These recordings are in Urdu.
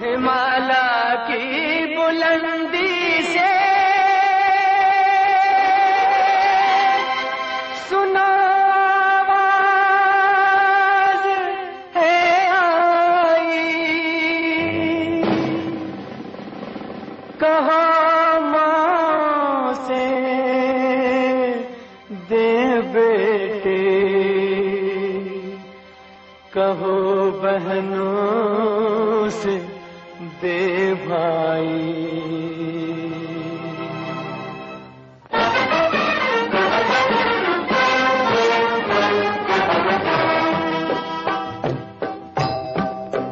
ہمالا کی بلندی سے سنا آواز ہے آئی۔ کہاں ماں کہو بہنوں سے دے بھائی۔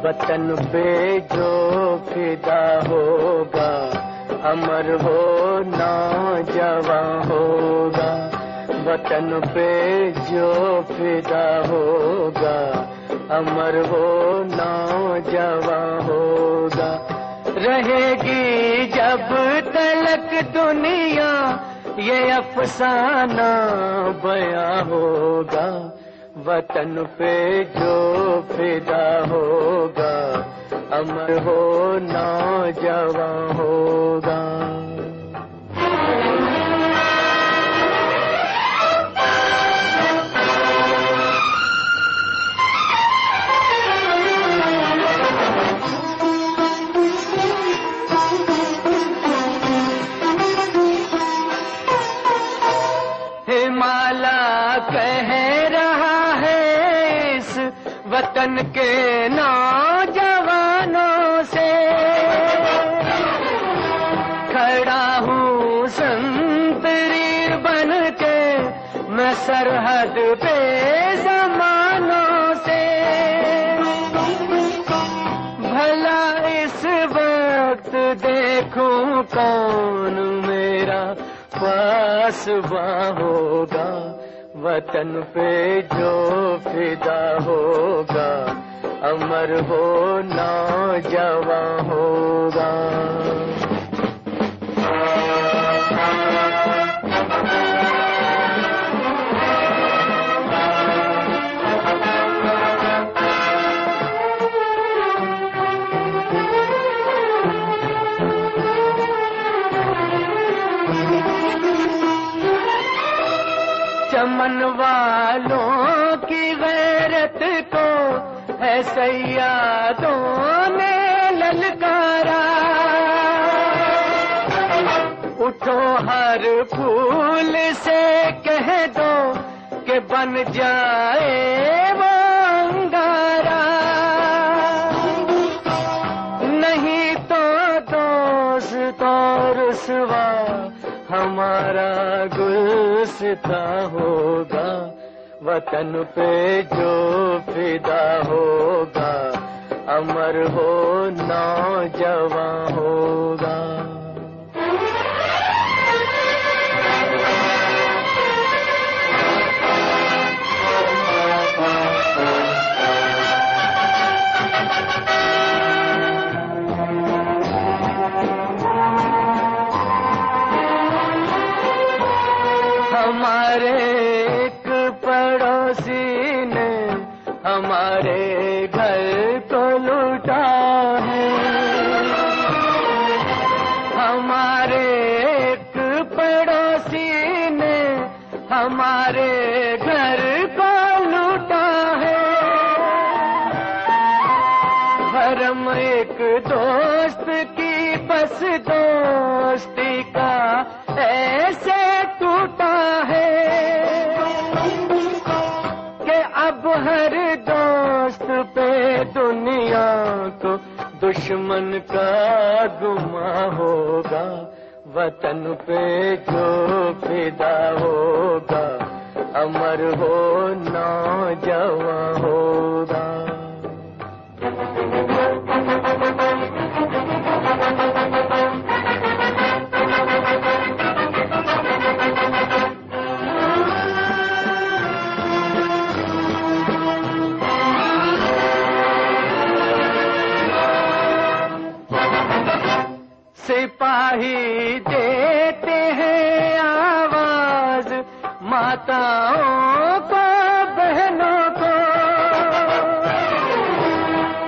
وطن پہ جو فدا ہوگا، امر ہو، نوجوان ہوگا۔ وطن پہ جو فدا ہوگا امر ہو نوجوان ہوگا رہے گی جب تلک دنیا یہ افسانہ بیاں ہوگا وطن پہ جو فدا ہوگا امر ہو نوجوان ہوگا کہہ رہا ہے اس وطن کے نوجوانوں سے۔ کھڑا ہوں سنتری بن کے میں سرحد پہ زمانوں سے۔ بھلا اس وقت دیکھوں کون میرا پاس ہوگا۔ وطن پہ جو فدا ہوگا امر ہو نوجوان ہوگا۔ والوں کی غیرت کو ہے سیادوں نے للکارا۔ اٹھو ہر پھول سے کہہ دو کہ بن جائے وہ نہیں تو دوست اور رسوا ہمارا گلستا ہوگا۔ وطن پہ جو فدا ہوگا امر ہو نوجوان ہوگا۔ حرم ایک دوست کی بس دوستی کا ایسے ٹوٹا ہے کہ اب ہر دوست پہ دنیا کو دشمن کا گما ہوگا، وطن پہ جو فدا ہوگا، امر ہو، نوجوان ہوگا۔ ہی دیتے ہیں آواز ماتاؤں کو، بہنوں کو۔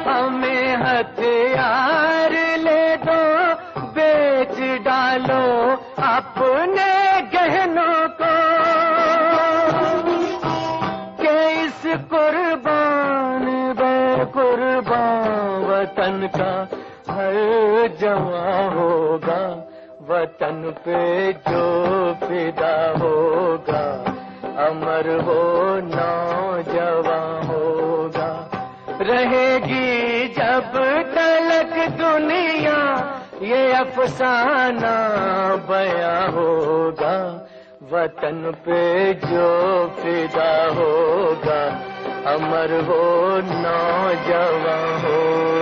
ہمیں ہتھیار لے دو، بیچ ڈالو اپنے گہنوں کو۔ کہ اس قربان بے قربان وطن کا ہر جوان ہوگا۔ وطن پہ جو پیدا ہوگا، امر ہو، نوجوان ہوگا۔ رہے گی جب تلک دنیا، یہ افسانہ بیاں ہوگا۔ وطن پہ جو پیدا ہوگا، امر ہو، نوجوان ہو